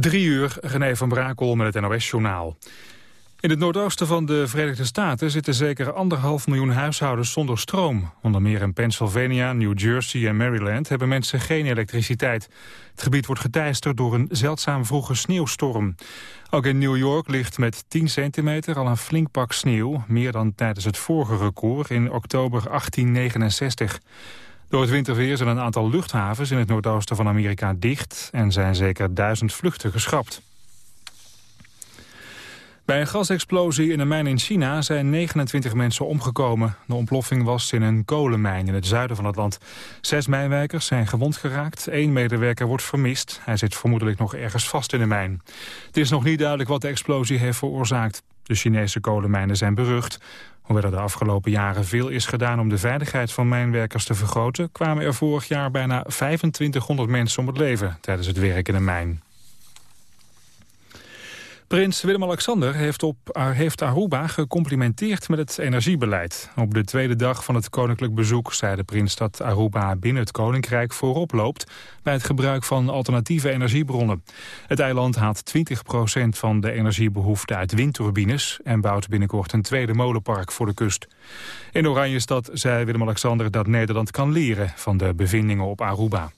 Drie uur, René van Brakel met het NOS-journaal. In het noordoosten van de Verenigde Staten zitten zeker anderhalf miljoen huishoudens zonder stroom. Onder meer in Pennsylvania, New Jersey en Maryland hebben mensen geen elektriciteit. Het gebied wordt geteisterd door een zeldzaam vroege sneeuwstorm. Ook in New York ligt met 10 centimeter al een flink pak sneeuw, meer dan tijdens het vorige record in oktober 1869. Door het winterweer zijn een aantal luchthavens in het noordoosten van Amerika dicht... en zijn zeker duizend vluchten geschrapt. Bij een gasexplosie in een mijn in China zijn 29 mensen omgekomen. De ontploffing was in een kolenmijn in het zuiden van het land. Zes mijnwerkers zijn gewond geraakt. Eén medewerker wordt vermist. Hij zit vermoedelijk nog ergens vast in de mijn. Het is nog niet duidelijk wat de explosie heeft veroorzaakt. De Chinese kolenmijnen zijn berucht. Hoewel er de afgelopen jaren veel is gedaan om de veiligheid van mijnwerkers te vergroten... kwamen er vorig jaar bijna 2500 mensen om het leven tijdens het werk in een mijn. Prins Willem-Alexander heeft, op, heeft Aruba gecomplimenteerd met het energiebeleid. Op de tweede dag van het koninklijk bezoek zei de prins dat Aruba binnen het koninkrijk voorop loopt bij het gebruik van alternatieve energiebronnen. Het eiland haalt 20% van de energiebehoefte uit windturbines en bouwt binnenkort een tweede molenpark voor de kust. In Oranjestad zei Willem-Alexander dat Nederland kan leren van de bevindingen op Aruba.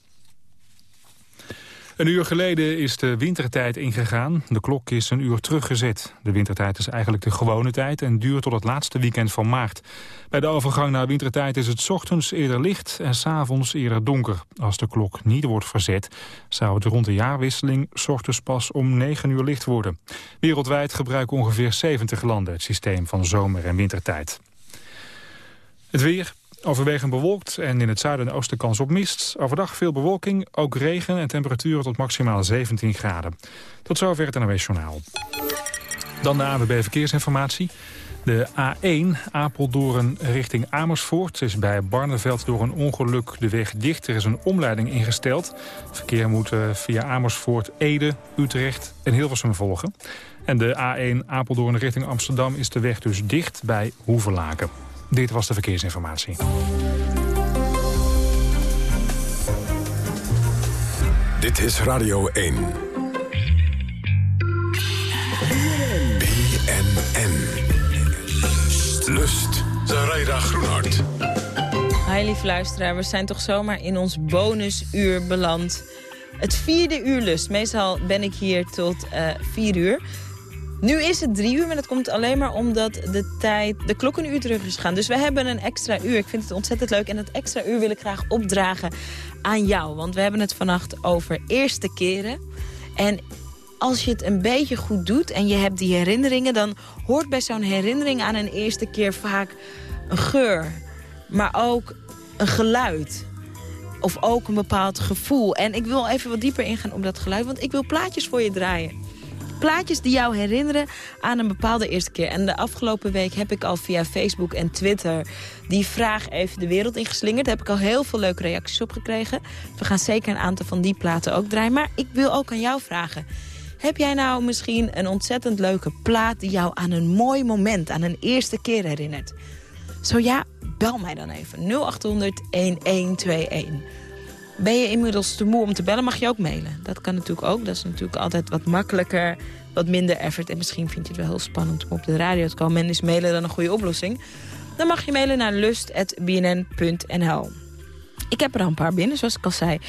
Een uur geleden is de wintertijd ingegaan. De klok is een uur teruggezet. De wintertijd is eigenlijk de gewone tijd en duurt tot het laatste weekend van maart. Bij de overgang naar wintertijd is het ochtends eerder licht en s'avonds eerder donker. Als de klok niet wordt verzet, zou het rond de jaarwisseling ochtends pas om 9 uur licht worden. Wereldwijd gebruiken ongeveer 70 landen het systeem van zomer- en wintertijd. Het weer, Overwegend bewolkt en in het zuiden en oosten kans op mist. Overdag veel bewolking, ook regen en temperaturen tot maximaal 17 graden. Tot zover het NOS Journaal. Dan de AWB Verkeersinformatie. De A1 Apeldoorn richting Amersfoort is bij Barneveld door een ongeluk de weg dicht. Er is een omleiding ingesteld. Verkeer moet eh, via Amersfoort, Ede, Utrecht en Hilversum volgen. En de A1 Apeldoorn richting Amsterdam is de weg dus dicht bij Hoevelaken. Dit was de verkeersinformatie. Dit is Radio 1. BNN. Lust. Zaraida Groenhart. Hi lieve luisteraar, we zijn toch zomaar in ons bonusuur beland. Het vierde uur lust. Meestal ben ik hier tot uh, vier uur. Nu is het drie uur, maar dat komt alleen maar omdat de, tijd, de klok een uur terug is gegaan. Dus we hebben een extra uur. Ik vind het ontzettend leuk. En dat extra uur wil ik graag opdragen aan jou. Want we hebben het vannacht over eerste keren. En als je het een beetje goed doet en je hebt die herinneringen... dan hoort bij zo'n herinnering aan een eerste keer vaak een geur. Maar ook een geluid. Of ook een bepaald gevoel. En ik wil even wat dieper ingaan op dat geluid. Want ik wil plaatjes voor je draaien plaatjes die jou herinneren aan een bepaalde eerste keer. En de afgelopen week heb ik al via Facebook en Twitter die vraag even de wereld ingeslingerd. Daar heb ik al heel veel leuke reacties op gekregen. We gaan zeker een aantal van die platen ook draaien. Maar ik wil ook aan jou vragen. Heb jij nou misschien een ontzettend leuke plaat... die jou aan een mooi moment, aan een eerste keer herinnert? Zo ja, bel mij dan even. 0800-1121. Ben je inmiddels te moe om te bellen, mag je ook mailen. Dat kan natuurlijk ook. Dat is natuurlijk altijd wat makkelijker, wat minder effort. En misschien vind je het wel heel spannend om op de radio te komen. En is mailen dan een goede oplossing. Dan mag je mailen naar lust.bnn.nl. Ik heb er al een paar binnen, zoals ik al zei.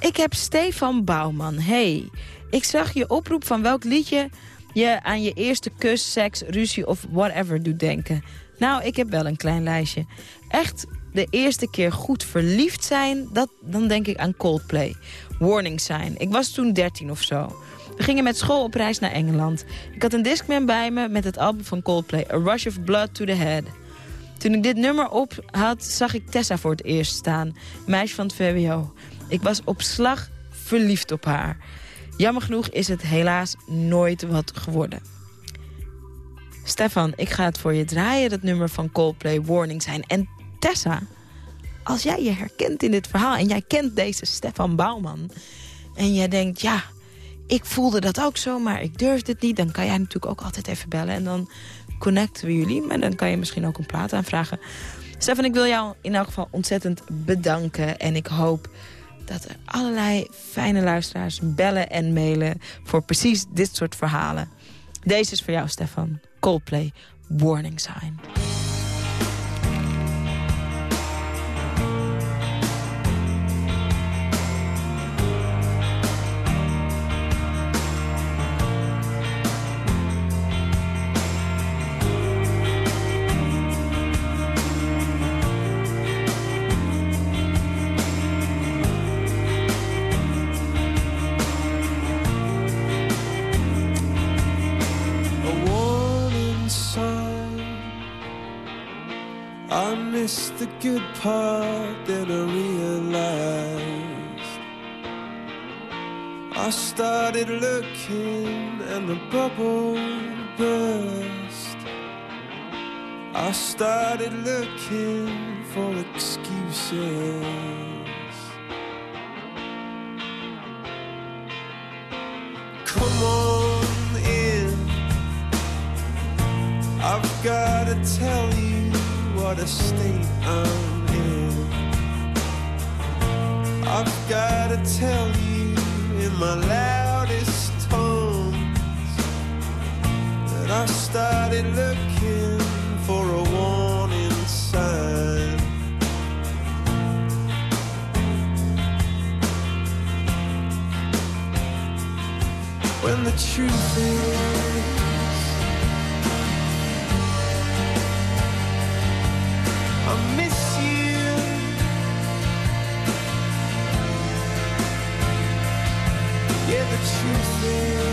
Ik heb Stefan Bouwman. Hey, ik zag je oproep van welk liedje je aan je eerste kus, seks, ruzie of whatever doet denken. Nou, ik heb wel een klein lijstje. Echt de eerste keer goed verliefd zijn, dat, dan denk ik aan Coldplay. Warning Sign. Ik was toen 13 of zo. We gingen met school op reis naar Engeland. Ik had een Discman bij me met het album van Coldplay, A Rush of Blood to the Head. Toen ik dit nummer op had, zag ik Tessa voor het eerst staan. Meisje van het VWO. Ik was op slag verliefd op haar. Jammer genoeg is het helaas nooit wat geworden. Stefan, ik ga het voor je draaien, dat nummer van Coldplay Warning zijn. En Tessa, als jij je herkent in dit verhaal... en jij kent deze Stefan Bouwman... en jij denkt, ja, ik voelde dat ook zo, maar ik durfde het niet... dan kan jij natuurlijk ook altijd even bellen en dan connecten we jullie. Maar dan kan je misschien ook een plaat aanvragen. Stefan, ik wil jou in elk geval ontzettend bedanken. En ik hoop dat er allerlei fijne luisteraars bellen en mailen... voor precies dit soort verhalen. Deze is voor jou, Stefan. Coldplay, Warning Sign. The good part that I realized. I started looking and the bubble burst. I started looking for excuses. Come on in. I've gotta tell you what a state I'm in. I've gotta tell you in my loudest tones that I started looking for a warning sign. When the truth is truth is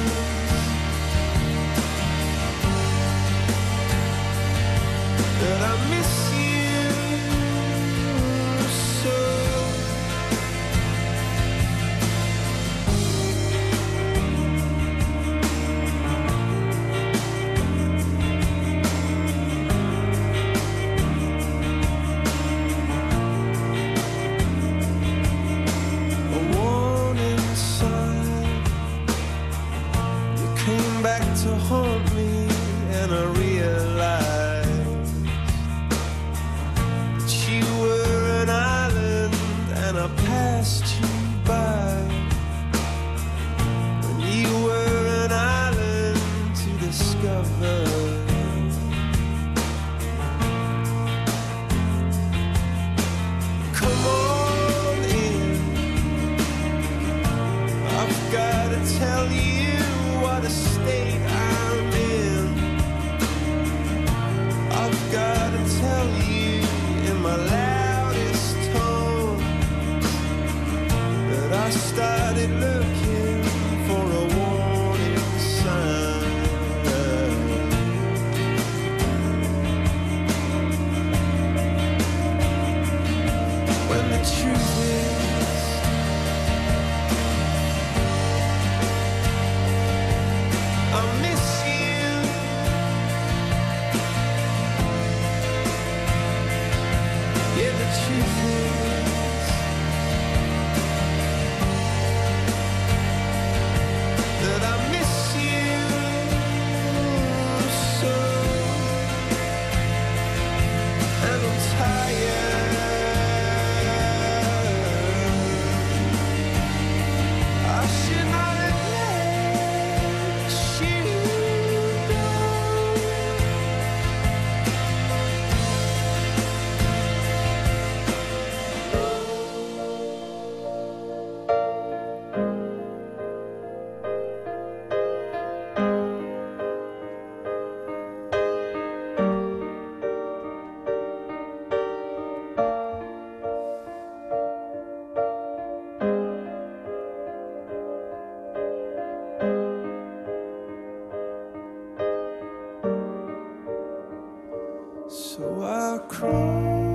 I cry.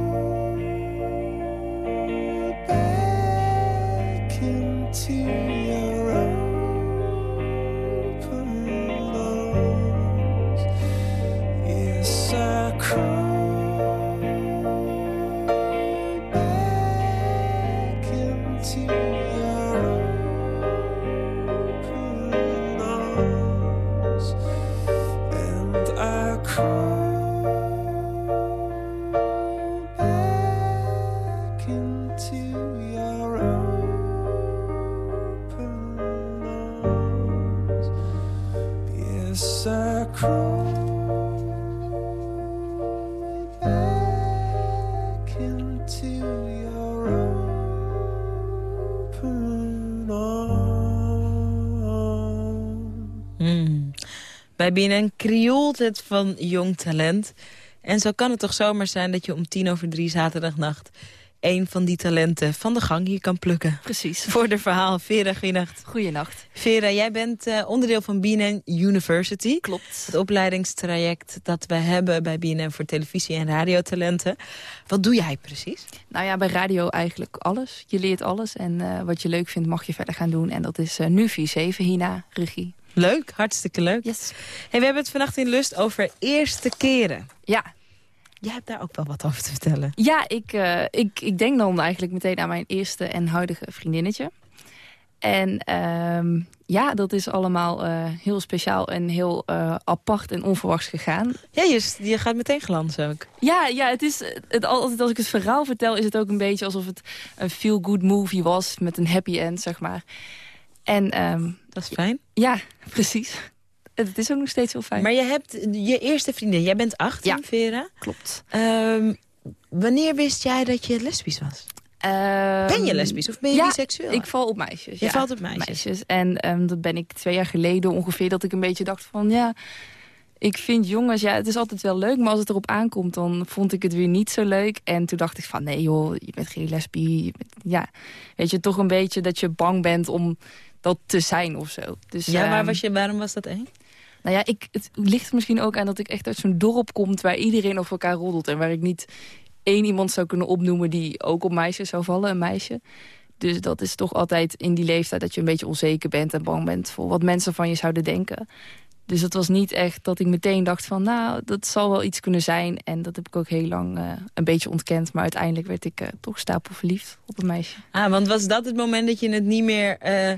Bij BNN krioelt het van jong talent. En zo kan het toch zomaar zijn dat je om tien over drie zaterdagnacht... een van die talenten van de gang hier kan plukken. Precies. Voor de verhaal. Vera, goeienacht. Goeienacht. Vera, jij bent eh, onderdeel van BNN University. Klopt. Het opleidingstraject dat we hebben bij BNN voor televisie- en radiotalenten. Wat doe jij precies? Nou ja, bij radio eigenlijk alles. Je leert alles en eh, wat je leuk vindt mag je verder gaan doen. En dat is eh, nu 4-7, Hina, regie. Leuk, hartstikke leuk. Yes. Hey, we hebben het vannacht in Lust over eerste keren. Ja, Jij hebt daar ook wel wat over te vertellen. ja ik, eh, ik, ik denk dan eigenlijk meteen aan mijn eerste en huidige vriendinnetje. En ehm, ja, dat is allemaal eh, heel speciaal en heel eh, apart en onverwachts gegaan. Ja, je, je gaat meteen glanzen ook. Ja, ja het is, het, altijd als ik het verhaal vertel is het ook een beetje alsof het een feel-good movie was met een happy end, zeg maar. En ehm, Dat is fijn. ja, precies. Het is ook nog steeds heel fijn. Maar je hebt je eerste vriendin. Jij bent 18, Ja. Vera. Klopt. Ehm, wanneer wist jij dat je lesbisch was? ben je lesbisch of ben je ja, biseksueel? Ik val op meisjes. Je ja. valt op meisjes. En ehm, dat ben ik twee jaar geleden ongeveer dat ik een beetje dacht van ja, ik vind jongens, ja, het is altijd wel leuk, maar als het erop aankomt, dan vond ik het weer niet zo leuk. En toen dacht ik van nee joh, je bent geen lesbie. Je bent- ja, weet je, toch een beetje dat je bang bent om dat te zijn of zo. Dus, ja, waar ehm, was je, waarom was dat eng? nou ja, ik, het ligt er misschien ook aan dat ik echt uit zo'n dorp kom... waar iedereen over elkaar roddelt. En waar ik niet één iemand zou kunnen opnoemen... die ook op meisjes zou vallen, een meisje. Dus dat is toch altijd in die leeftijd... dat je een beetje onzeker bent en bang bent... voor wat mensen van je zouden denken. Dus het was niet echt dat ik meteen dacht van... nou, dat zal wel iets kunnen zijn. En dat heb ik ook heel lang eh, een beetje ontkend. Maar uiteindelijk werd ik eh, toch stapelverliefd op een meisje. Ah, want was dat het moment dat je het niet meer... eh,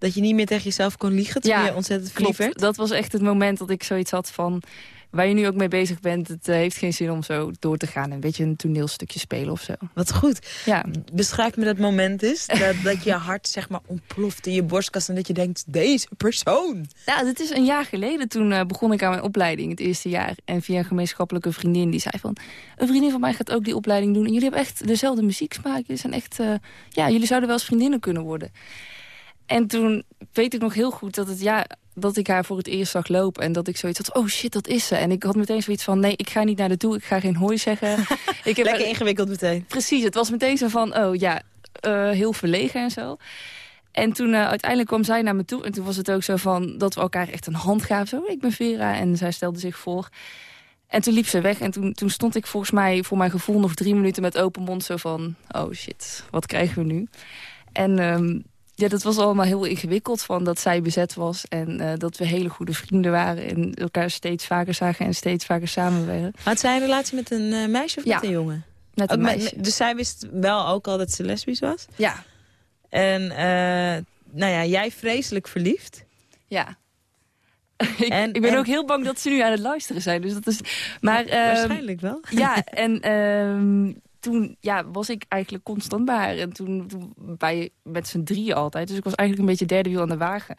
dat je niet meer tegen jezelf kon liegen toen Ja, je ontzettend verliefd Klopt, werd? dat was echt het moment dat ik zoiets had van... waar je nu ook mee bezig bent, het eh, heeft geen zin om zo door te gaan... en een beetje een toneelstukje spelen of zo. Wat goed. Ja, Beschrijf me dat moment eens. Dat, dat je hart zeg maar ontploft in je borstkast en dat je denkt, deze persoon. ja het is een jaar geleden. Toen eh, begon ik aan mijn opleiding, het eerste jaar. En via een gemeenschappelijke vriendin die zei van... een vriendin van mij gaat ook die opleiding doen. En jullie hebben echt dezelfde muzieksmaak. Jullie zijn echt... eh, ja, jullie zouden wel eens vriendinnen kunnen worden. En toen weet ik nog heel goed dat het ja dat ik haar voor het eerst zag lopen. En dat ik zoiets had, oh shit, dat is ze. En ik had meteen zoiets van, nee, ik ga niet naar de toe. Ik ga geen hooi zeggen. ik heb Lekker ingewikkeld meteen. Precies, het was meteen zo van, oh ja, eh, heel verlegen en zo. En toen eh, uiteindelijk kwam zij naar me toe. En toen was het ook zo van dat we elkaar echt een hand gaven. Zo, ik ben Vera. En zij stelde zich voor. En toen liep ze weg. En toen, toen stond ik volgens mij voor mijn gevoel nog drie minuten met open mond. Zo van, oh shit, wat krijgen we nu? En ehm, ja, dat was allemaal heel ingewikkeld. Van dat zij bezet was. En eh, dat we hele goede vrienden waren. En elkaar steeds vaker zagen en steeds vaker samenwerken. Had zij een relatie met een eh, meisje of Ja. met een jongen? Met Ook een meisje. dus zij wist wel ook al dat ze lesbisch was? Ja, En eh, nou ja, jij vreselijk verliefd. Ja. ik, En- ik ben en- ook heel bang dat ze nu aan het luisteren zijn. Dus dat is, maar, ehm, Waarschijnlijk wel. Ja, en ehm, toen ja, was ik eigenlijk constant bij haar. En toen, toen bij, met z'n drieën altijd. Dus ik was eigenlijk een beetje derde wiel aan de wagen.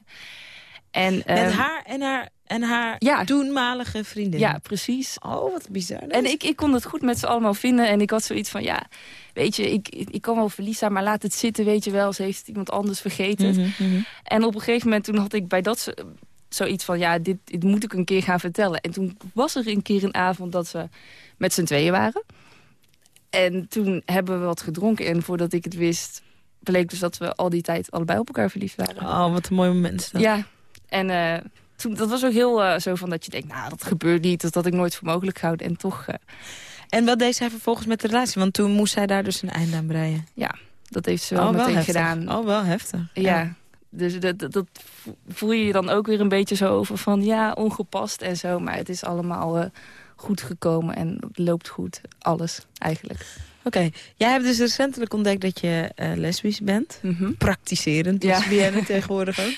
En, Met ehm, haar en haar, en haar Ja. toenmalige vriendin. Ja, precies. Oh, wat bizar. En ik, ik kon het goed met ze allemaal vinden. En ik had zoiets van, ja, weet je, ik, ik kan wel verlies zijn, maar laat het zitten, weet je wel. Ze heeft iemand anders vergeten. Mhm, mhm. En op een gegeven moment toen had ik bij dat zo- zoiets van... ja, dit, dit moet ik een keer gaan vertellen. En toen was er een keer een avond dat we met z'n tweeën waren. En toen hebben we wat gedronken. En voordat ik het wist, bleek dus dat we al die tijd allebei op elkaar verliefd waren. Oh, wat een mooi moment dat. Ja, en eh, toen, dat was ook heel eh, zo van dat je denkt... nou, dat gebeurt niet, dat had ik nooit voor mogelijk gehouden. En toch, eh, En wat deed zij vervolgens met de relatie? Want toen moest zij daar dus een einde aan breien. ja, dat heeft ze wel oh, wel meteen heftig. gedaan. Oh, wel heftig. Ja. Dus dat, dat, voel je je dan ook weer een beetje zo over van ja, ongepast en zo. Maar het is allemaal goed gekomen en het loopt goed. Alles eigenlijk. Oké, jij hebt dus recentelijk ontdekt dat je eh, lesbisch bent. Mhm. Praktiserend Ja. lesbienne tegenwoordig ook.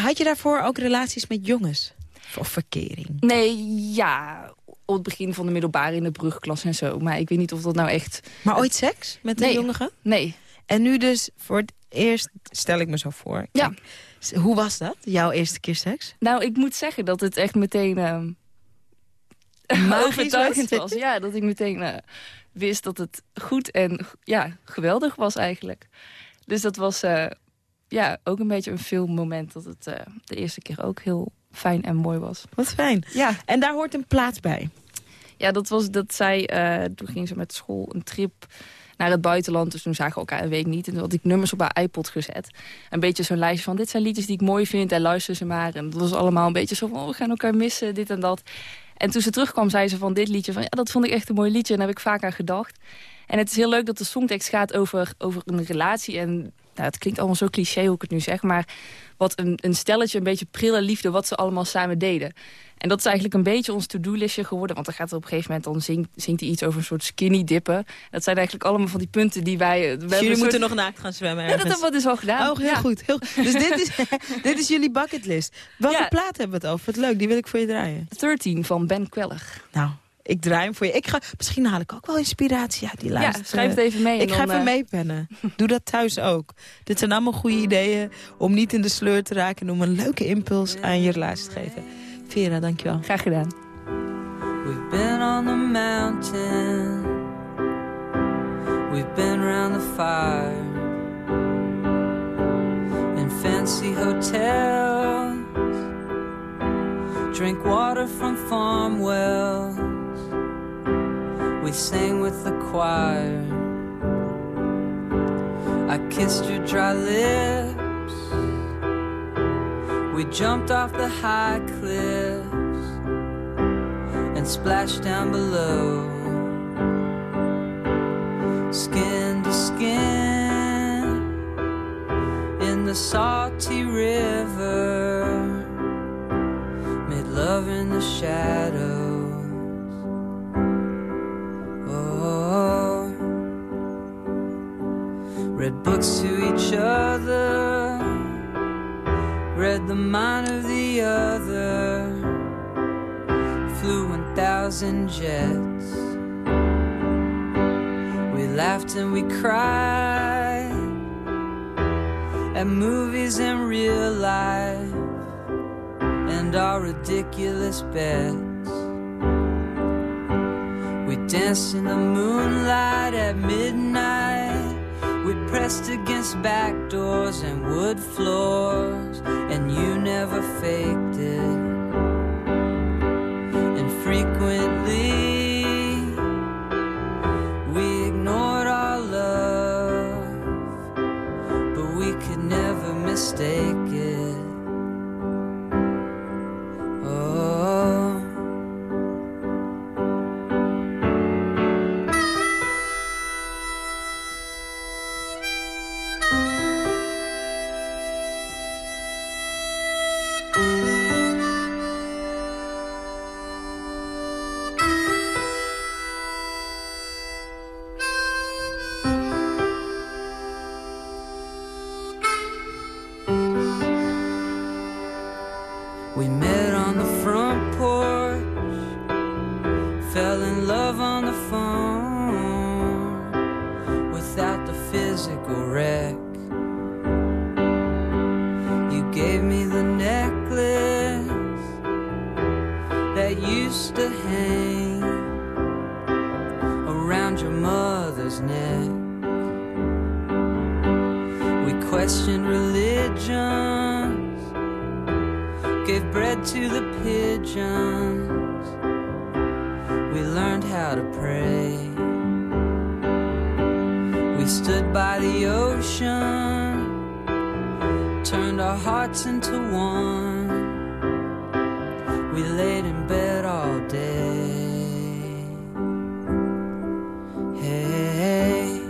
Had je daarvoor ook relaties met jongens? Of verkering? Nee, ja, op het begin van de middelbare in de brugklas en zo. Maar ik weet niet of dat nou echt... Maar ooit seks met een Nee. jongen gehad? Nee, En nu dus voor het Eerst stel ik me zo voor. Ja. Kijk, hoe was dat, jouw eerste keer seks? Nou, ik moet zeggen dat het echt meteen ehm overtuigend was. was. Ja, dat ik meteen eh, wist dat het goed en ja, geweldig was eigenlijk. Dus dat was eh, ja, ook een beetje een filmmoment dat het eh, de eerste keer ook heel fijn en mooi was. Wat fijn. Ja, En daar hoort een plaats bij. ja dat was dat zij, toen ging ze met school een trip naar het buitenland. Dus toen zagen we elkaar een week niet. En toen had ik nummers op haar iPod gezet. Een beetje zo'n lijstje van, dit zijn liedjes die ik mooi vind en luister ze maar. En dat was allemaal een beetje zo van, oh, we gaan elkaar missen, dit en dat. En toen ze terugkwam, zei ze van dit liedje, van ja, dat vond ik echt een mooi liedje. En daar heb ik vaak aan gedacht. En het is heel leuk dat de songtekst gaat over, over een relatie. En nou, het klinkt allemaal zo cliché hoe ik het nu zeg, maar wat een, een stelletje, een beetje prille liefde, wat ze allemaal samen deden. En dat is eigenlijk een beetje ons to-do-listje geworden. Want dan gaat er op een gegeven moment, dan zingt, zingt hij iets over een soort skinny dippen. Dat zijn eigenlijk allemaal van die punten die wij... Dus jullie moeten soort- nog naakt gaan zwemmen Ja, dat ergens. hebben we dus al gedaan. Oh, heel Ja. goed. Heel... Dus dit is, dit is jullie bucketlist. Welke Ja. plaat hebben we het over? Wat leuk, die wil ik voor je draaien. 13 van Ben Queller. Nou, ik draai hem voor je. Ik ga, misschien haal ik ook wel inspiratie uit die Ja, lijst. schrijf het even mee. Ik ga even eh, meepennen. Doe dat thuis ook. Dit zijn allemaal goede ideeën om niet in de sleur te raken... en om een leuke impuls aan je relatie te geven. Vera, dankjewel. Graag gedaan. We've been on the mountain. We've been round the fire. In fancy hotels. Drink water from farm wells. We sang with the choir. I kissed your dry lips. We jumped off the high cliffs and splashed down below. Skin to skin in the salty river, made love in the shadows. Other, read the mind of the other flew in 1,000 jets. We laughed and we cried at movies and real life and our ridiculous bets. We danced in the moonlight at midnight. Pressed against back doors and wood floors, and you never faked it. And frequently we ignored our love, but we could never mistake gave me the necklace that used to hang around your mother's neck. We questioned religions gave bread to the pigeons. We learned how to pray. We stood by the ocean, turned our hearts into one. We laid in bed all day. Hey,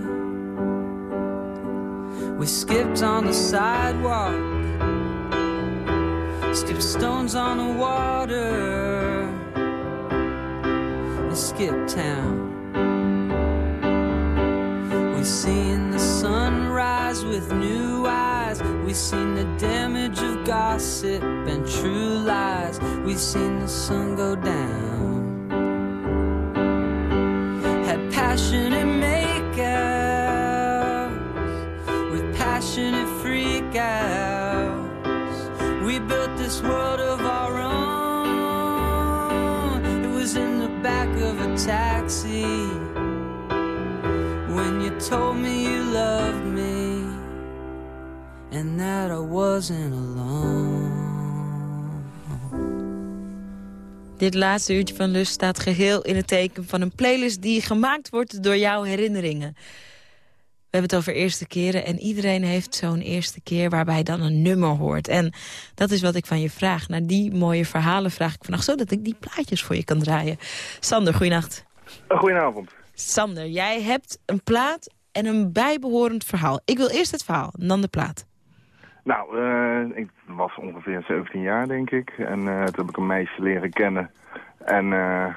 we skipped on the sidewalk skip stones on the water and skip town. We've seen the sunrise with new. We've seen the damage of gossip and true lies. We've seen the sun go down. Had passionate makeouts with passionate freakouts. We built this world of our own. It was in the back of a taxi when you told me you and that I wasn't alone. Dit laatste uurtje van Lust staat geheel in het teken van een playlist... die gemaakt wordt door jouw herinneringen. We hebben het over eerste keren en iedereen heeft zo'n eerste keer... waarbij dan een nummer hoort. En dat is wat ik van je vraag. Naar die mooie verhalen vraag ik vannacht... zodat ik die plaatjes voor je kan draaien. Sander, goeienacht. Goedenavond. Sander, jij hebt een plaat en een bijbehorend verhaal. Ik wil eerst het verhaal, en dan de plaat. Nou, uh, ik was ongeveer 17 jaar, denk ik. En uh, toen heb ik een meisje leren kennen. En uh,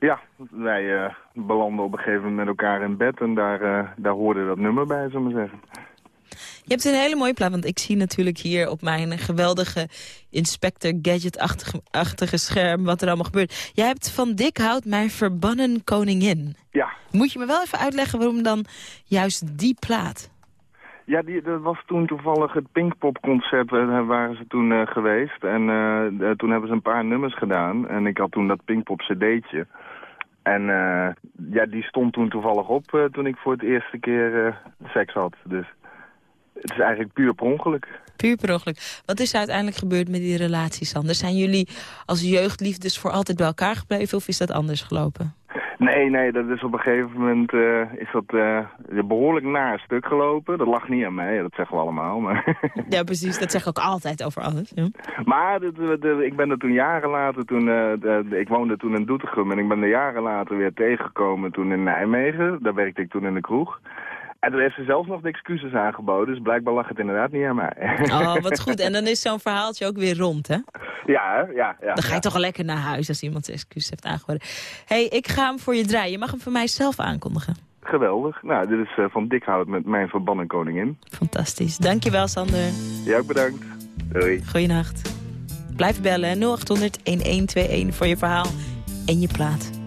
ja, wij belanden op een gegeven moment met elkaar in bed. En daar, daar hoorde dat nummer bij, zullen we zeggen. Je hebt een hele mooie plaat, want ik zie natuurlijk hier op mijn geweldige Inspector Gadget-achtige scherm wat er allemaal gebeurt. Jij hebt van dik hout mijn verbannen koningin. Ja. Moet je me wel even uitleggen waarom dan juist die plaat? Ja, die, dat was toen toevallig het Pinkpop-concert, uh, waren ze toen uh, geweest. En uh, toen hebben ze een paar nummers gedaan. En ik had toen dat Pinkpop-cd'tje. En ja, die stond toen toevallig op toen ik voor het eerste keer seks had. Dus het is eigenlijk puur per ongeluk. Puur per ongeluk. Wat is er uiteindelijk gebeurd met die relatie, Sander? Zijn jullie als jeugdliefdes voor altijd bij elkaar gebleven of is dat anders gelopen? Nee, nee, dat is op een gegeven moment uh, is dat uh, behoorlijk naar stuk gelopen. Dat lag niet aan mij, dat zeggen we allemaal. Maar ja, precies. Dat zeg ik ook altijd over alles. Ja. Maar de, de, ik ben er toen jaren later, toen, uh, de, ik woonde toen in Doetinchem... en ik ben er jaren later weer tegengekomen toen in Nijmegen. Daar werkte ik toen in de kroeg. En toen heeft ze zelfs nog de excuses aangeboden. Dus blijkbaar lag het inderdaad niet aan mij. Oh, wat goed. En dan is zo'n verhaaltje ook weer rond, hè? Ja, ja. ja dan ga je ja. toch lekker naar huis als iemand zijn excuses heeft aangeboden. Hé, hey, ik ga hem voor je draaien. Je mag hem voor mij zelf aankondigen. Geweldig. Nou, dit is uh, van Dikhout met Mijn Verbannen Koningin. Fantastisch. Dankjewel, Sander. Jij ook bedankt. Doei. Goeienacht. Blijf bellen 0800-1121 voor je verhaal en je plaat.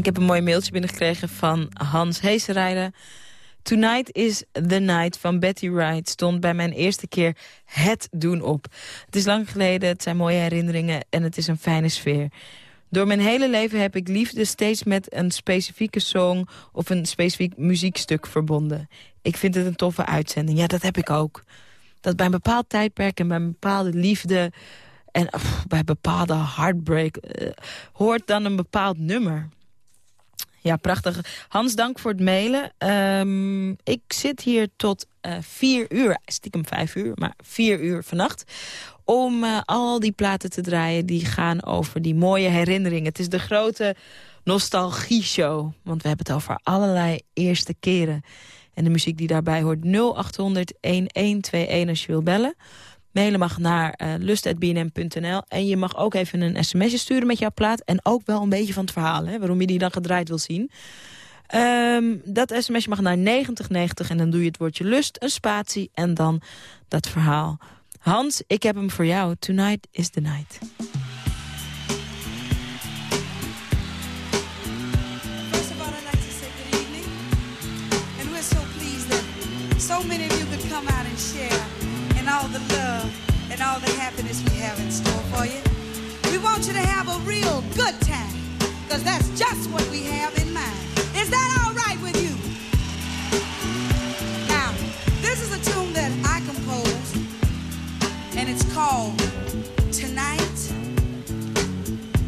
Ik heb een mooi mailtje binnengekregen van Hans Heeserijden. Tonight is the Night van Betty Wright stond bij mijn eerste keer het doen op. Het is lang geleden, het zijn mooie herinneringen en het is een fijne sfeer. Door mijn hele leven heb ik liefde steeds met een specifieke song of een specifiek muziekstuk verbonden. Ik vind het een toffe uitzending. Ja, dat heb ik ook. Dat bij een bepaald tijdperk en bij een bepaalde liefde en bij bepaalde heartbreak uh, hoort dan een bepaald nummer. Ja, prachtig. Hans, dank voor het mailen. Um, ik zit hier tot uh, vier uur, stiekem vijf uur, maar vier uur vannacht... om uh, al die platen te draaien die gaan over die mooie herinneringen. Het is de grote nostalgie-show, want we hebben het over allerlei eerste keren. En de muziek die daarbij hoort 0800-1121 als je wil bellen... Mailen mag naar uh, lust.bnm.nl. En je mag ook even een sms'je sturen met jouw plaat. En ook wel een beetje van het verhaal, hè, waarom je die dan gedraaid wil zien. Um, dat sms'je mag naar 9090 en dan doe je het woordje lust, een spatie en dan dat verhaal. Hans, ik heb hem voor jou. Tonight is the night. So many of you could come out and share and all the and all the happiness we have in store for you. We want you to have a real good time, because that's just what we have in mind. Is that all right with you? Now, this is a tune that I composed, and it's called Tonight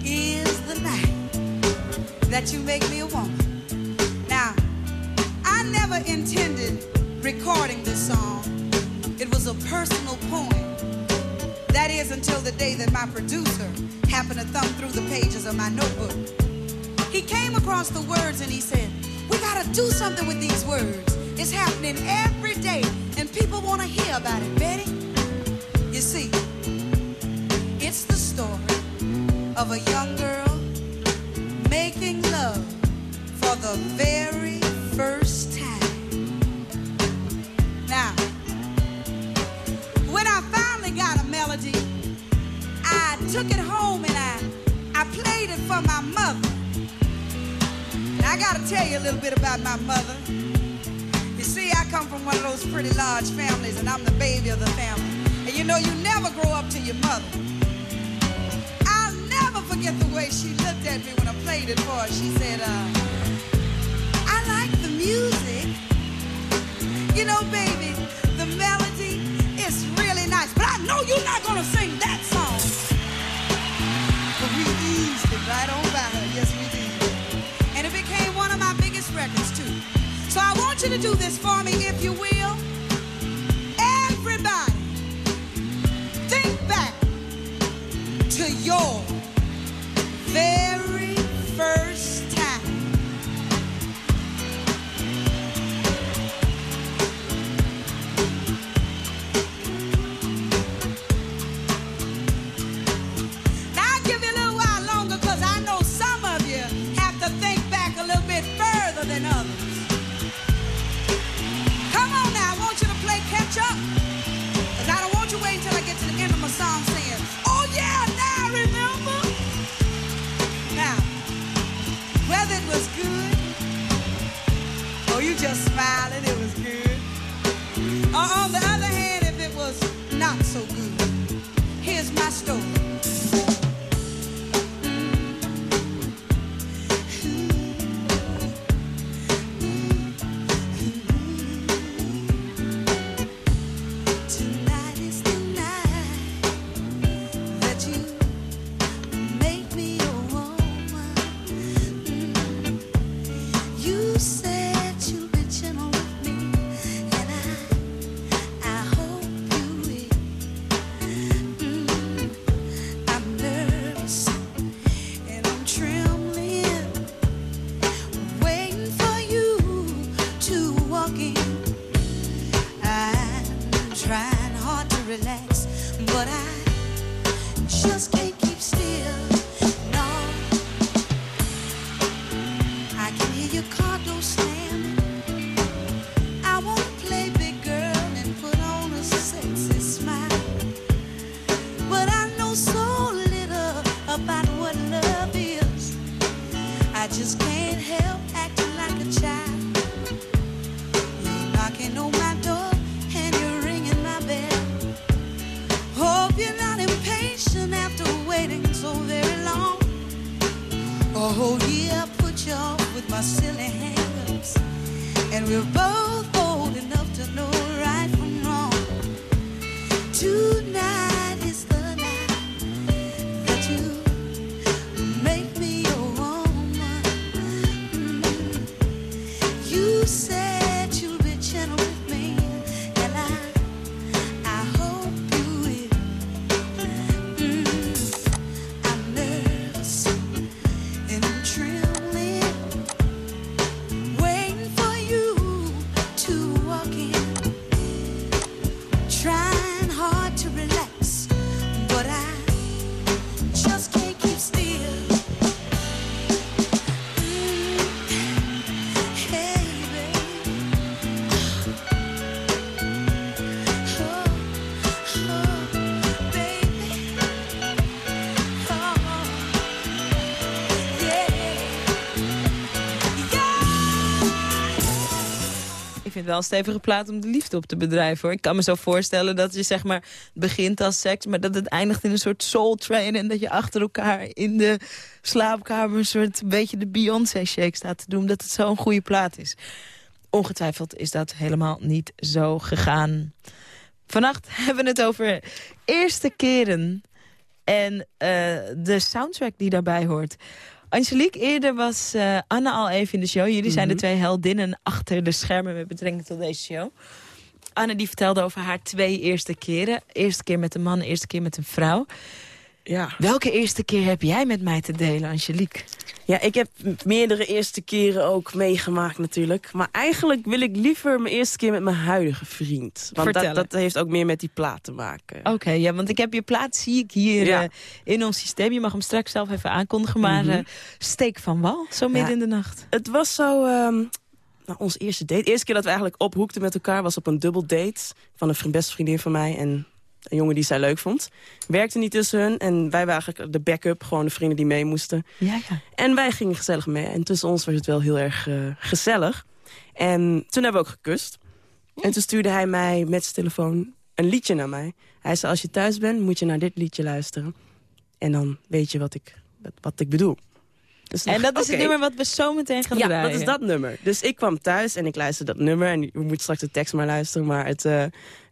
is the Night That You Make Me a Woman. Now, I never intended recording this song it was a personal poem. That is until the day that my producer happened to thumb through the pages of my notebook. He came across the words and he said, We gotta do something with these words. It's happening every day and people wanna hear about it, Betty. You see, it's the story of a young girl making love for the very took it home and I, I played it for my mother. And I gotta tell you a little bit about my mother. You see, I come from one of those pretty large families and I'm the baby of the family. And you know, you never grow up to your mother. I'll never forget the way she looked at me when I played it for her. She said, uh, I like the music. You know, baby, the melody is really nice. But I know you're not gonna sing that So I want you to do this for me, if you will. Everybody, think back to your wel een stevige plaat om de liefde op te bedrijven. hoor. Ik kan me zo voorstellen dat je zeg maar begint als seks... maar dat het eindigt in een soort soul train... en dat je achter elkaar in de slaapkamer... een soort beetje de Beyoncé-shake staat te doen... dat het zo'n goede plaat is. Ongetwijfeld is dat helemaal niet zo gegaan. Vannacht hebben we het over eerste keren... en eh, de soundtrack die daarbij hoort... Angelique, eerder was eh, Anne al even in de show. Jullie zijn de twee heldinnen achter de schermen met betrekking tot deze show. Anne die vertelde over haar twee eerste keren. Eerste keer met een man, eerste keer met een vrouw. Ja. Welke eerste keer heb jij met mij te delen, Angelique? ja, ik heb meerdere eerste keren ook meegemaakt natuurlijk. Maar eigenlijk wil ik liever mijn eerste keer met mijn huidige vriend. Want dat, dat heeft ook meer met die plaat te maken. Oké, ja, want ik heb je plaat, zie ik hier Ja. eh, in ons systeem. Je mag hem straks zelf even aankondigen, maar eh, steek van wal, zo midden Ja. in de nacht. Het was zo... ehm nou, onze eerste date. De eerste keer dat we eigenlijk ophoekten met elkaar... was op een dubbel date van een vriend, beste vriendin van mij... en een jongen die zij leuk vond. Werkte niet tussen hun en wij waren de backup. Gewoon de vrienden die mee moesten. Ja, ja. En wij gingen gezellig mee. En tussen ons was het wel heel erg eh, gezellig. En toen hebben we ook gekust. En toen stuurde hij mij met zijn telefoon een liedje naar mij. Hij zei, als je thuis bent, moet je naar dit liedje luisteren. En dan weet je wat ik, wat, wat ik bedoel. Dus En dat is het nummer wat we zo meteen gaan Ja, draaien. dat is dat nummer. Dus ik kwam thuis en ik luisterde dat nummer. En we moeten straks de tekst maar luisteren. Maar het, eh,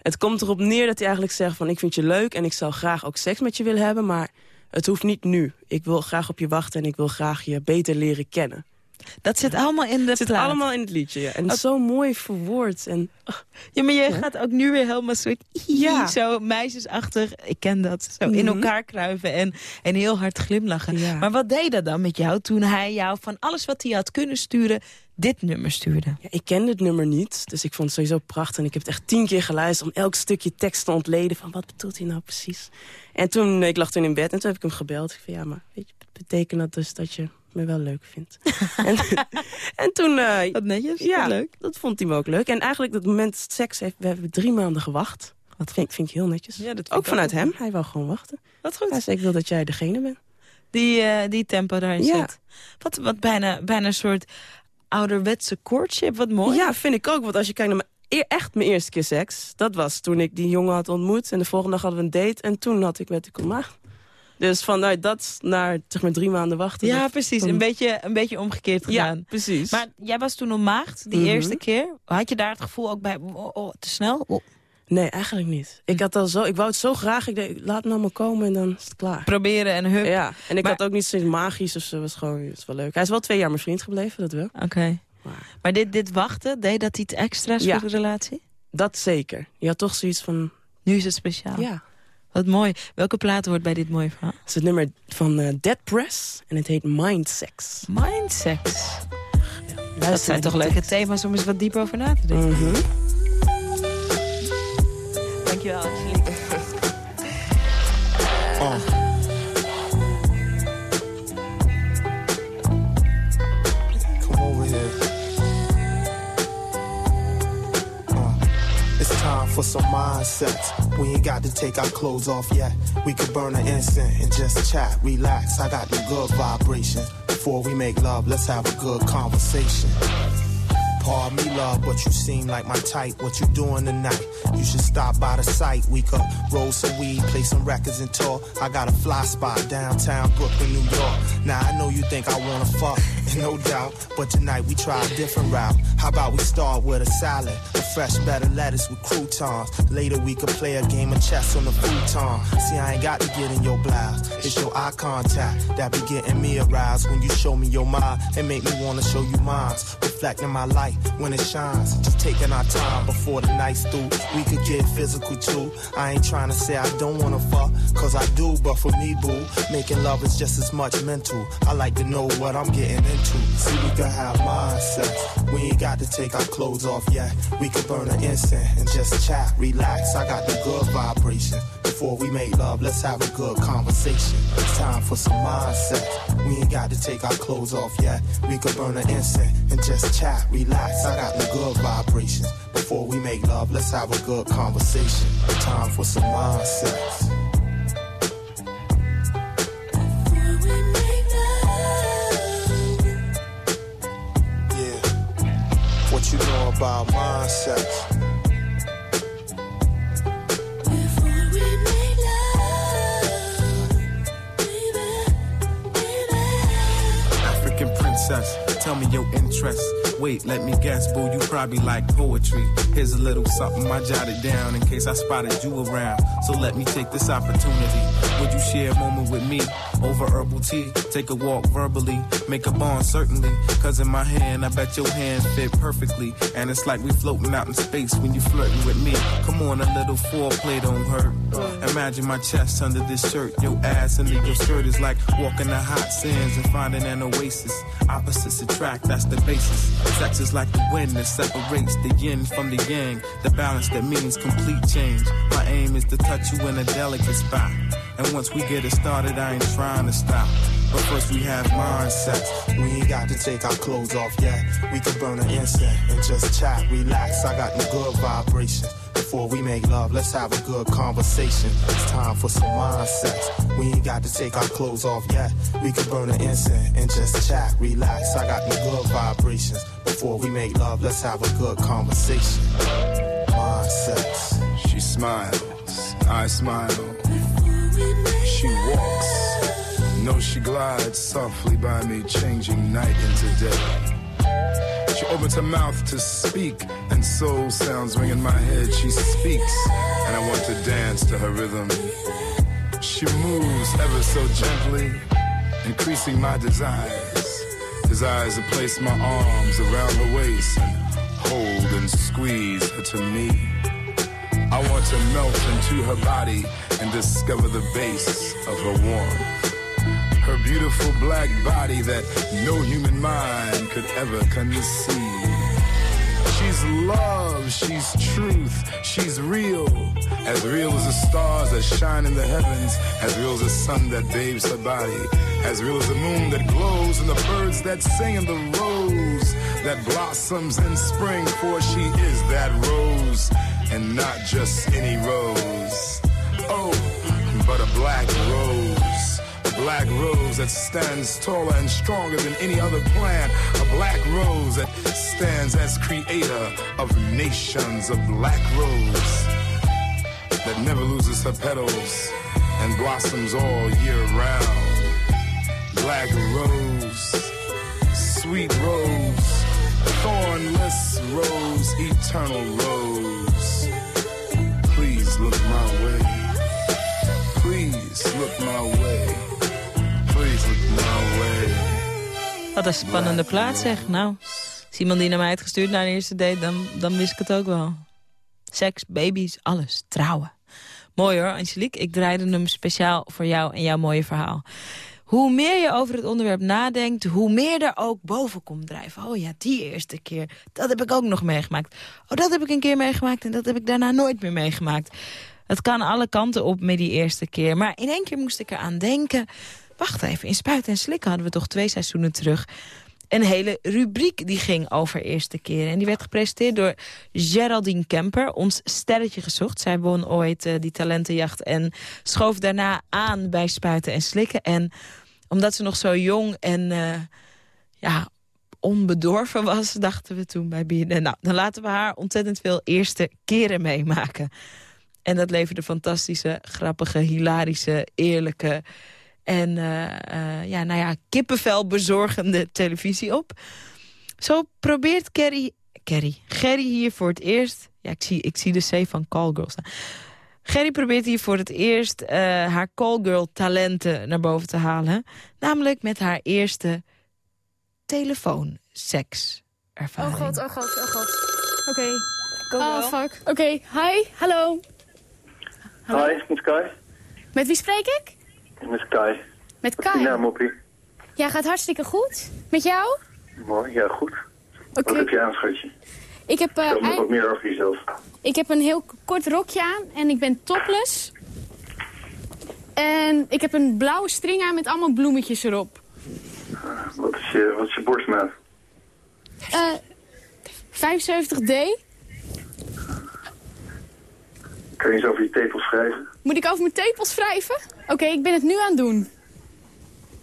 het komt erop neer dat hij eigenlijk zegt van... ik vind je leuk en ik zou graag ook seks met je willen hebben... maar het hoeft niet nu. Ik wil graag op je wachten en ik wil graag je beter leren kennen. Dat zit allemaal in de Het zit allemaal in het liedje, ja. En zo mooi verwoord. En, Ja, maar je gaat ook nu weer helemaal zo, Ja. zo meisjesachtig, ik ken dat, zo in Mhm. elkaar kruipen en, en heel hard glimlachen. Ja. Maar wat deed dat dan met jou toen hij jou van alles wat hij had kunnen sturen, dit nummer stuurde? ja, ik kende het nummer niet, dus ik vond het sowieso prachtig. En ik heb het echt tien keer geluisterd om elk stukje tekst te ontleden... van wat bedoelt hij nou precies. En toen, ik lag toen in bed en toen heb ik hem gebeld. Ik van ja, maar weet je, betekent dat dus dat je me wel leuk vindt? en, en toen... eh, Wat netjes, ja, leuk. dat vond hij me ook leuk. En eigenlijk dat moment seks heeft, we hebben drie maanden gewacht. Wat vind, ik- vind ik heel netjes. Ja, dat ook vanuit ook. hem, hij wou gewoon wachten. Wat goed. Hij zei, ik wil dat jij degene bent. Die, eh, die tempo daarin Ja. zit. Wat, wat bijna, bijna een soort ouderwetse courtship, wat mooi. Ja, vind ik ook. Want als je kijkt naar mijn, e- echt mijn eerste keer seks... dat was toen ik die jongen had ontmoet. En de volgende dag hadden we een date. En toen had ik met de kom Dus vanuit dat naar zeg maar, drie maanden wachten. Ja, dat- precies. Een beetje, een beetje omgekeerd Ja, gedaan. precies. Maar jij was toen ontmaagd, die Mhm. eerste keer. Had je daar het gevoel ook bij, oh, oh, te snel? Oh. Nee, eigenlijk niet. Ik, had al zo, ik wou het zo graag. Ik dacht, laat het nou maar komen en dan is het klaar. Proberen en hup. Ja, en ik Maar- had ook niet zoiets magisch of zo. Het was gewoon het was wel leuk. Hij is wel twee jaar mijn vriend gebleven, dat wel. Oké. Maar- Maar dit, dit wachten, deed dat iets extra's Ja. voor de relatie? Dat zeker. Je had toch zoiets van... Nu is het speciaal. Ja. Wat mooi. Welke plaat hoort bij dit mooie verhaal? Het is het nummer van eh, Dead Press en het heet Mind Sex. Mindsex. Dat Luister zijn toch leuke thema's om eens wat diep over na te denken. Mhm. Dankjewel, Angelique. Come for some mindsets. We ain't got to take our clothes off yet. We could burn an incense and just chat, relax. I got the good vibration. Before we make love, let's have a good conversation. Pardon me, love, but you seem like my type. What you doing tonight? You should stop by the site. We could roll some weed, play some records and talk. I got a fly spot downtown Brooklyn, New York. Now I know you think I wanna fuck, no doubt. But tonight we try a different route. How about we start with a salad, a fresh of lettuce with croutons. Later we could play a game of chess on the futon. See, I ain't got to get in your blouse. It's your eye contact that be getting me aroused when you show me your mind and make me wanna show you mine. Reflecting my light when it shines. Just taking our time before the night's through. We could get physical too. I ain't trying to say I don't wanna fuck, cause I do, but for me, boo, making love is just as much mental. I like to know what I'm getting into. See, we could have mindsets. We ain't got to take our clothes off yet. We could burn an incense and just chat, relax. I got the good vibration. Before we make love, let's have a good conversation. It's time for some mindset. We ain't got to take our clothes off yet. We could burn an incense and just chat, relax. I got the good vibrations. Before we make love, let's have a good conversation. It's Time for some mindset. Yeah. What you know about mindset? success. Tell me your interests. Wait, let me guess, boo, you probably like poetry. Here's a little something I jotted down in case I spotted you around. So let me take this opportunity. Would you share a moment with me over herbal tea? Take a walk verbally, make a bond certainly. Cause in my hand, I bet your hand fit perfectly. And it's like we floating out in space when you flirting with me. Come on, a little foreplay don't hurt. Imagine my chest under this shirt, your ass under your skirt is like walking the hot sands and finding an oasis. Opposites attract, that's the basis. Sex is like the wind that separates the yin from the yang. The balance that means complete change. My aim is to touch you in a delicate spot. And once we get it started, I ain't trying to stop. But first we have mindsets. We ain't got to take our clothes off yet. We could burn an incense and just chat, relax. I got the good vibrations. Before we make love, let's have a good conversation. It's time for some mindsets. We ain't got to take our clothes off yet. We could burn an incense and just chat, relax. I got the good vibrations. Before we make love, let's have a good conversation. Mindsets. She smiles, I smile. She walks, no, she glides softly by me, changing night into day. She opens her mouth to speak, and soul sounds ring in my head. She speaks, and I want to dance to her rhythm. She moves ever so gently, increasing my desires. Desires to place my arms around her waist and hold and squeeze her to me. I want to melt into her body and discover the base of her warmth. Her beautiful black body that no human mind could ever conceive. She's love, she's truth, she's real. As real as the stars that shine in the heavens, as real as the sun that bathes her body, as real as the moon that glows and the birds that sing and the rose that blossoms in spring, for she is that rose and not just any rose. Oh, but a black rose. A black rose that stands taller and stronger than any other plant. A black rose that stands as creator of nations. A black rose that never loses her petals and blossoms all year round. Black rose, sweet rose, thornless rose, eternal rose. Look my way. Please look my way. Wat een spannende plaat zeg. Nou, als iemand die naar mij had gestuurd naar de eerste date, dan, dan wist ik het ook wel. Seks, baby's, alles. Trouwen. Mooi hoor, Angelique. Ik draaide hem speciaal voor jou en jouw mooie verhaal. Hoe meer je over het onderwerp nadenkt, hoe meer er ook boven komt drijven. Oh ja, die eerste keer, dat heb ik ook nog meegemaakt. Oh, dat heb ik een keer meegemaakt en dat heb ik daarna nooit meer meegemaakt. Het kan alle kanten op met die eerste keer. Maar in één keer moest ik eraan denken... Wacht even, in Spuiten en Slikken hadden we toch twee seizoenen terug... een hele rubriek die ging over eerste keren. En die werd gepresenteerd door Geraldine Kemper, ons sterretje gezocht. Zij won ooit uh, die talentenjacht en schoof daarna aan bij Spuiten en Slikken. En omdat ze nog zo jong en uh, ja, onbedorven was, dachten we toen bij BNN. Nou, dan laten we haar ontzettend veel eerste keren meemaken. En dat leverde fantastische, grappige, hilarische, eerlijke... en uh, ja, nou ja, kippenvel bezorgende televisie op. Zo probeert Carrie, Carrie, Gerry hier voor het eerst... Ja, ik zie, ik zie de C van Callgirl staan. Gerry probeert hier voor het eerst uh, haar callgirl talenten naar boven te halen. Namelijk met haar eerste telefoonseks ervaring. Oh god, oh god, oh god. Oké. Okay. Oh fuck. Oké, okay. hi, hallo. Hallo. Met Kai. Met wie spreek ik? Met Kai. Met Kai? Ja, Moppie. Ja, gaat hartstikke goed. Met jou? Mooi, ja, goed. Okay. Wat heb je aan, schatje? Ik heb, uh, Vertel me wat meer over jezelf. Ik heb een heel kort rokje aan en ik ben topless. En ik heb een blauwe string aan met allemaal bloemetjes erop. Wat is je, wat is je borstmaat? Uh, 75D. Kan je eens over je tepels schrijven? Moet ik over mijn tepels wrijven? Oké, okay, ik ben het nu aan het doen.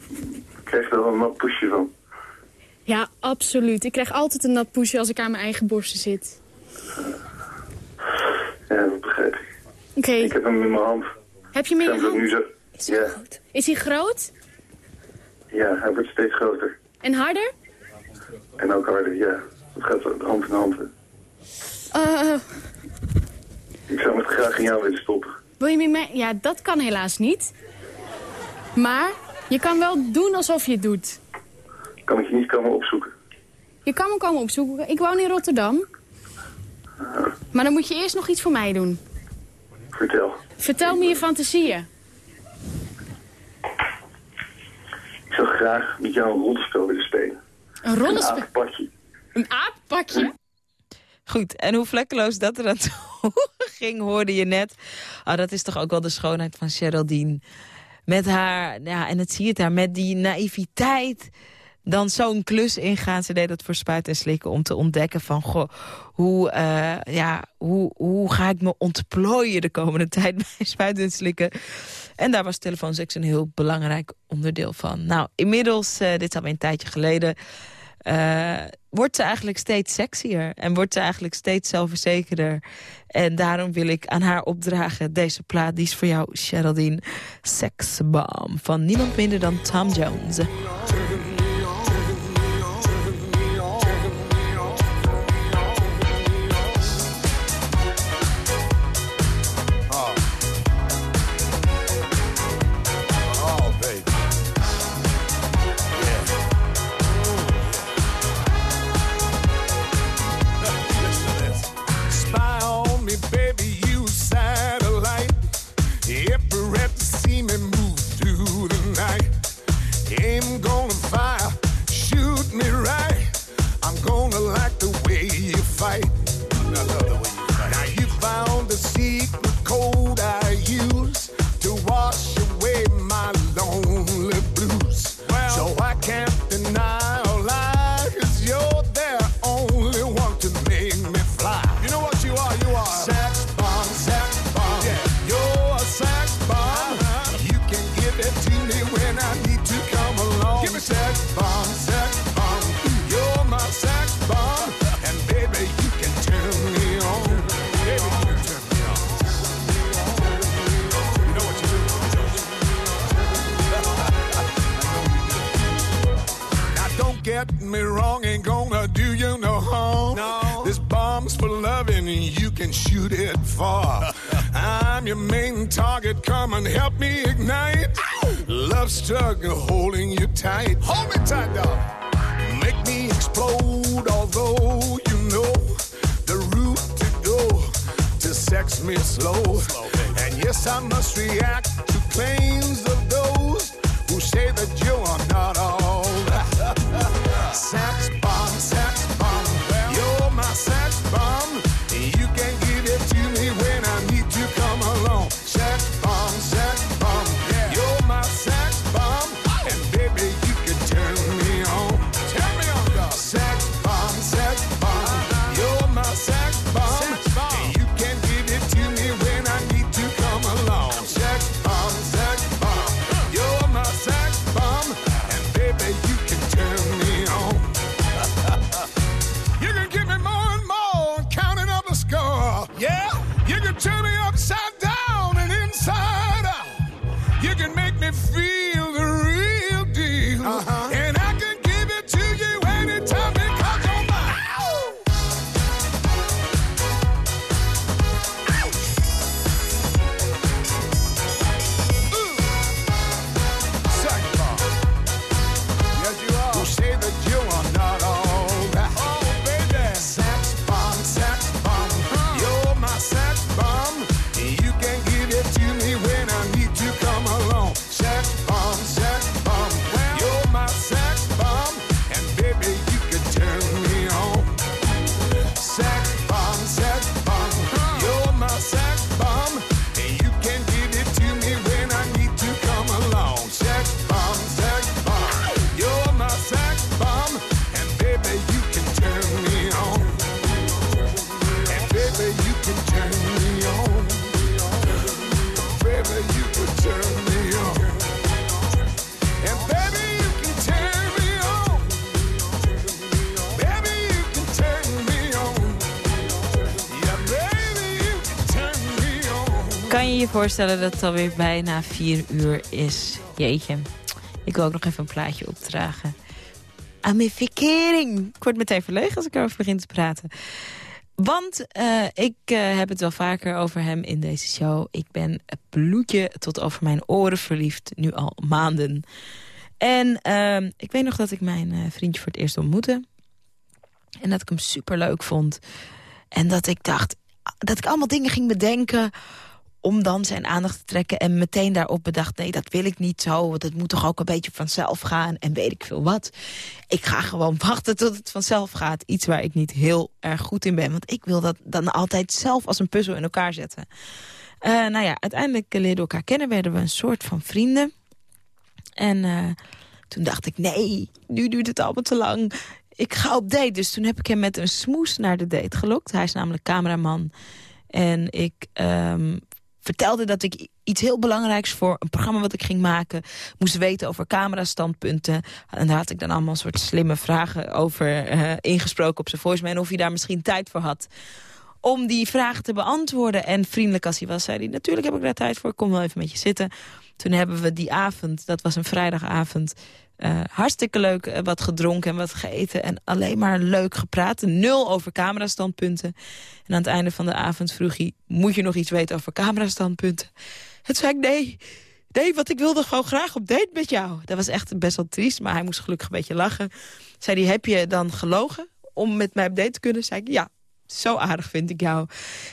Ik krijg er wel een nat poesje van. Ja, absoluut. Ik krijg altijd een nat poesje als ik aan mijn eigen borsten zit. Ja, dat begrijp ik. Oké. Okay. Ik heb hem in mijn hand. Heb je hem in je hand? Nu zo... Is hij ja. groot? Is hij groot? Ja, hij wordt steeds groter. En harder? En ook harder, ja. Het gaat hand in hand. Uh, ik zou het graag in jou willen stoppen. Wil je me? Ja, dat kan helaas niet. Maar je kan wel doen alsof je het doet. Kan ik je niet komen opzoeken? Je kan me komen opzoeken. Ik woon in Rotterdam. Uh, maar dan moet je eerst nog iets voor mij doen. Vertel. Vertel me je fantasieën. Ik zou graag met jou een rollenspel willen spelen. Een rollenspel? Een apenpakje. Een apenpakje? Goed, en hoe vlekkeloos dat er aan toe ging, hoorde je net. Oh, dat is toch ook wel de schoonheid van Geraldine. Met haar, ja, en het zie je daar, met die naïviteit dan zo'n klus ingaan. Ze deed dat voor spuiten en slikken om te ontdekken van... Goh, hoe, uh, ja, hoe, hoe ga ik me ontplooien de komende tijd bij spuiten en slikken. En daar was telefoonseks een heel belangrijk onderdeel van. Nou, inmiddels, uh, dit is alweer een tijdje geleden... Uh, wordt ze eigenlijk steeds sexier. En wordt ze eigenlijk steeds zelfverzekerder. En daarom wil ik aan haar opdragen deze plaat. Die is voor jou, Geraldine. Sexbomb. Van niemand minder dan Tom Jones. Voorstellen dat het alweer bijna vier uur is? Jeetje. Ik wil ook nog even een plaatje opdragen. Amifikering. Ik word meteen verlegen als ik erover begin te praten. Want uh, ik uh, heb het wel vaker over hem in deze show. Ik ben bloedje tot over mijn oren verliefd, nu al maanden. En uh, ik weet nog dat ik mijn uh, vriendje voor het eerst ontmoette. En dat ik hem super leuk vond. En dat ik dacht, dat ik allemaal dingen ging bedenken om dan zijn aandacht te trekken en meteen daarop bedacht... nee, dat wil ik niet zo, want het moet toch ook een beetje vanzelf gaan... en weet ik veel wat. Ik ga gewoon wachten tot het vanzelf gaat. Iets waar ik niet heel erg goed in ben. Want ik wil dat dan altijd zelf als een puzzel in elkaar zetten. Uh, nou ja, uiteindelijk leerden we elkaar kennen, werden we een soort van vrienden. En uh, toen dacht ik, nee, nu duurt het allemaal te lang ik ga op date. Dus toen heb ik hem met een smoes naar de date gelokt. Hij is namelijk cameraman. En ik um, vertelde dat ik iets heel belangrijks voor een programma wat ik ging maken... moest weten over camerastandpunten. En daar had ik dan allemaal een soort slimme vragen over uh, ingesproken op zijn voicemail. En of hij daar misschien tijd voor had om die vragen te beantwoorden. En vriendelijk als hij was, zei hij... natuurlijk heb ik daar tijd voor, kom wel even met je zitten. Toen hebben we die avond, dat was een vrijdagavond... Uh, hartstikke leuk uh, wat gedronken en wat gegeten. En alleen maar leuk gepraat. Nul over camerastandpunten. En aan het einde van de avond vroeg hij... moet je nog iets weten over camerastandpunten? Het zei ik, nee. Nee, want ik wilde gewoon graag op date met jou. Dat was echt best wel triest, maar hij moest gelukkig een beetje lachen. Zei hij, heb je dan gelogen om met mij op date te kunnen? Zei ik, ja. Zo aardig vind ik jou.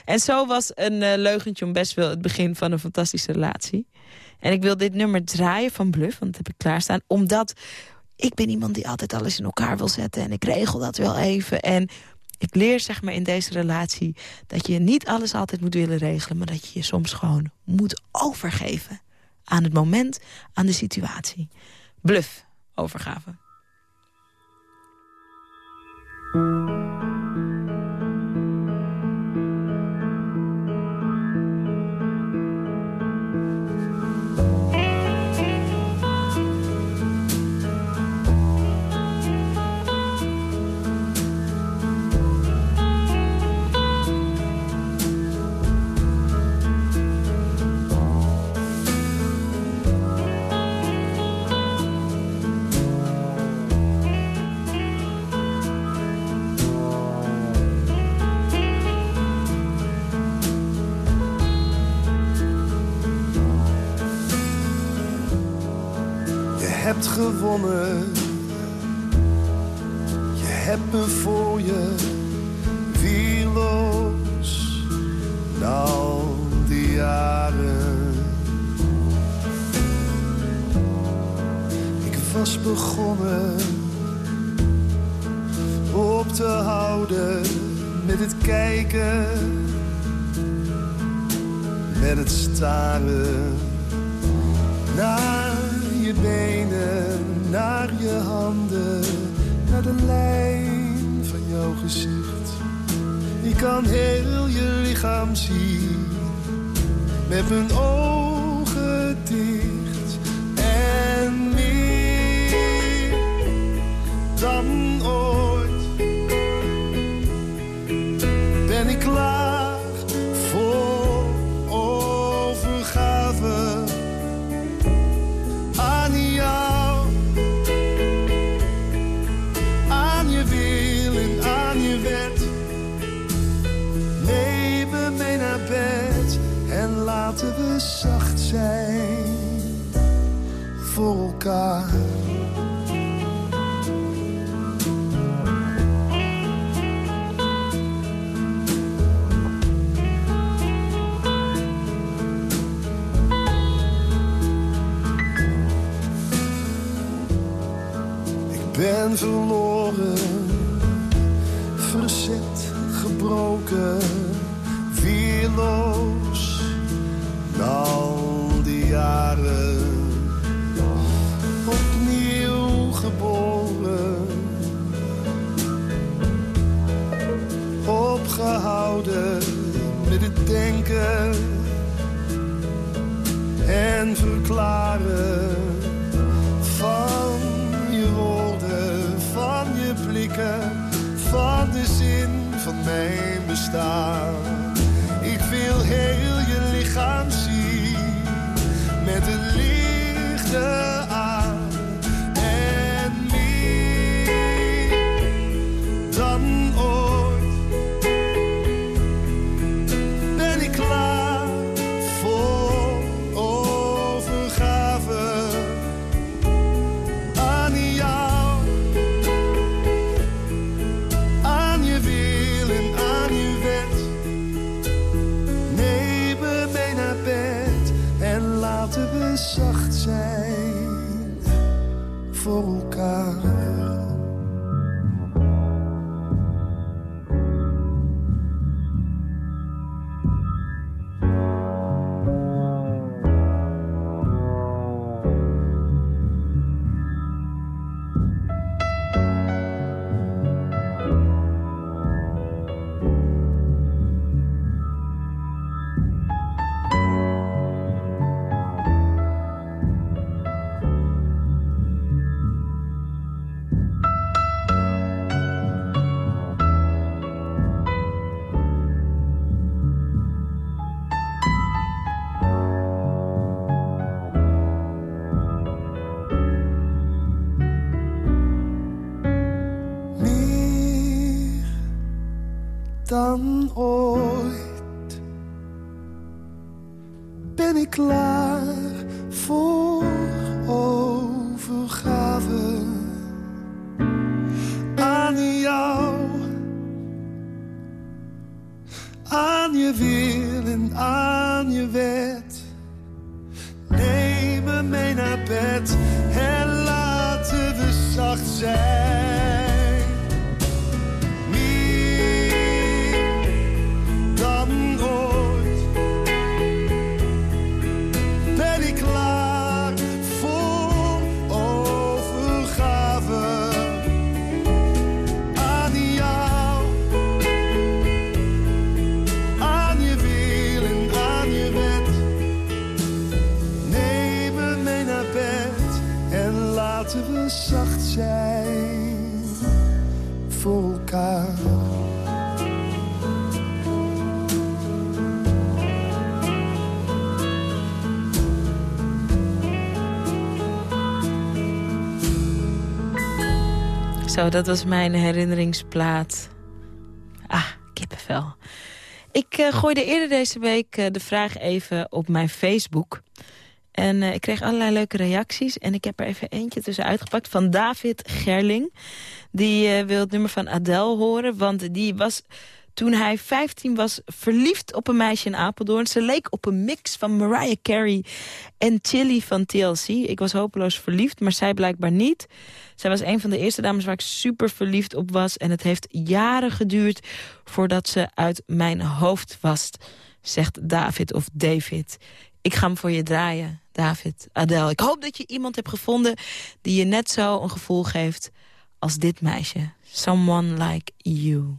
En zo was een uh, leugentje om best wel het begin van een fantastische relatie. En ik wil dit nummer draaien van Bluff, want dat heb ik klaarstaan. Omdat ik ben iemand die altijd alles in elkaar wil zetten. En ik regel dat wel even. En ik leer zeg maar in deze relatie dat je niet alles altijd moet willen regelen. Maar dat je je soms gewoon moet overgeven. Aan het moment, aan de situatie. Bluff, overgave. Hebt verloren, verzet, gebroken, weerloos. Na al die jaren, opnieuw geboren. Opgehouden met het denken en verklaren mijn bestaan. Ik wil heel je lichaam zien met het licht. Zo, dat was mijn herinneringsplaat. Ah, kippenvel. Ik uh, gooide eerder deze week uh, de vraag even op mijn Facebook. En uh, ik kreeg allerlei leuke reacties. En ik heb er even eentje tussen uitgepakt van David Gerling. Die wil het nummer van Adele horen. Want die was toen hij 15 was verliefd op een meisje in Apeldoorn. Ze leek op een mix van Mariah Carey en Chili van TLC. Ik was hopeloos verliefd, maar zij blijkbaar niet. Zij was een van de eerste dames waar ik super verliefd op was. En het heeft jaren geduurd voordat ze uit mijn hoofd was, zegt David of David. Ik ga hem voor je draaien, David, Adele. Ik hoop dat je iemand hebt gevonden die je net zo een gevoel geeft als dit meisje. Someone like you.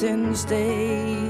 hurts and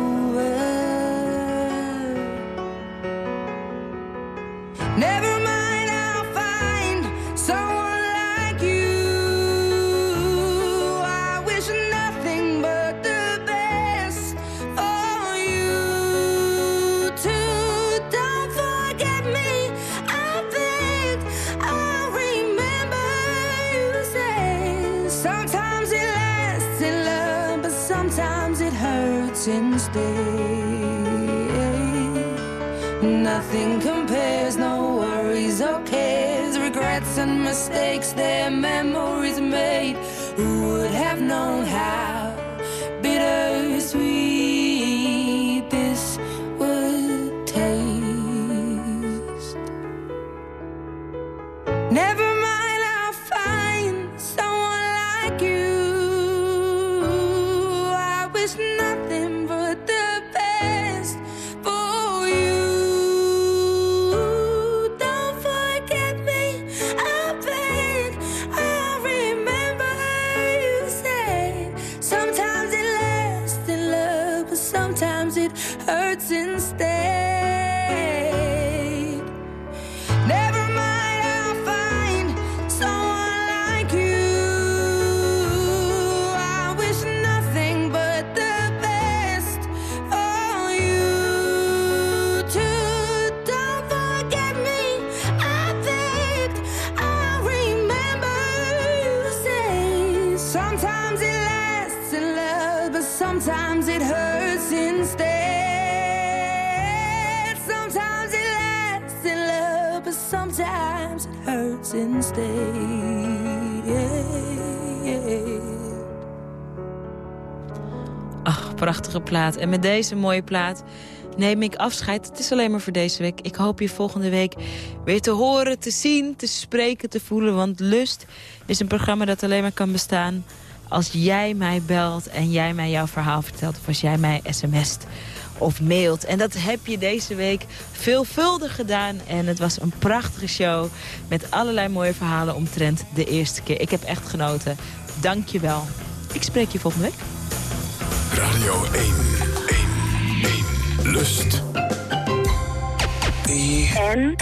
Plaat. En met deze mooie plaat neem ik afscheid. Het is alleen maar voor deze week. Ik hoop je volgende week weer te horen, te zien, te spreken, te voelen. Want Lust is een programma dat alleen maar kan bestaan... als jij mij belt en jij mij jouw verhaal vertelt... of als jij mij sms't of mailt. En dat heb je deze week veelvuldig gedaan. En het was een prachtige show met allerlei mooie verhalen omtrent de eerste keer. Ik heb echt genoten. Dank je wel. Ik spreek je volgende week. Radio 1, 1, 1. Lust. En?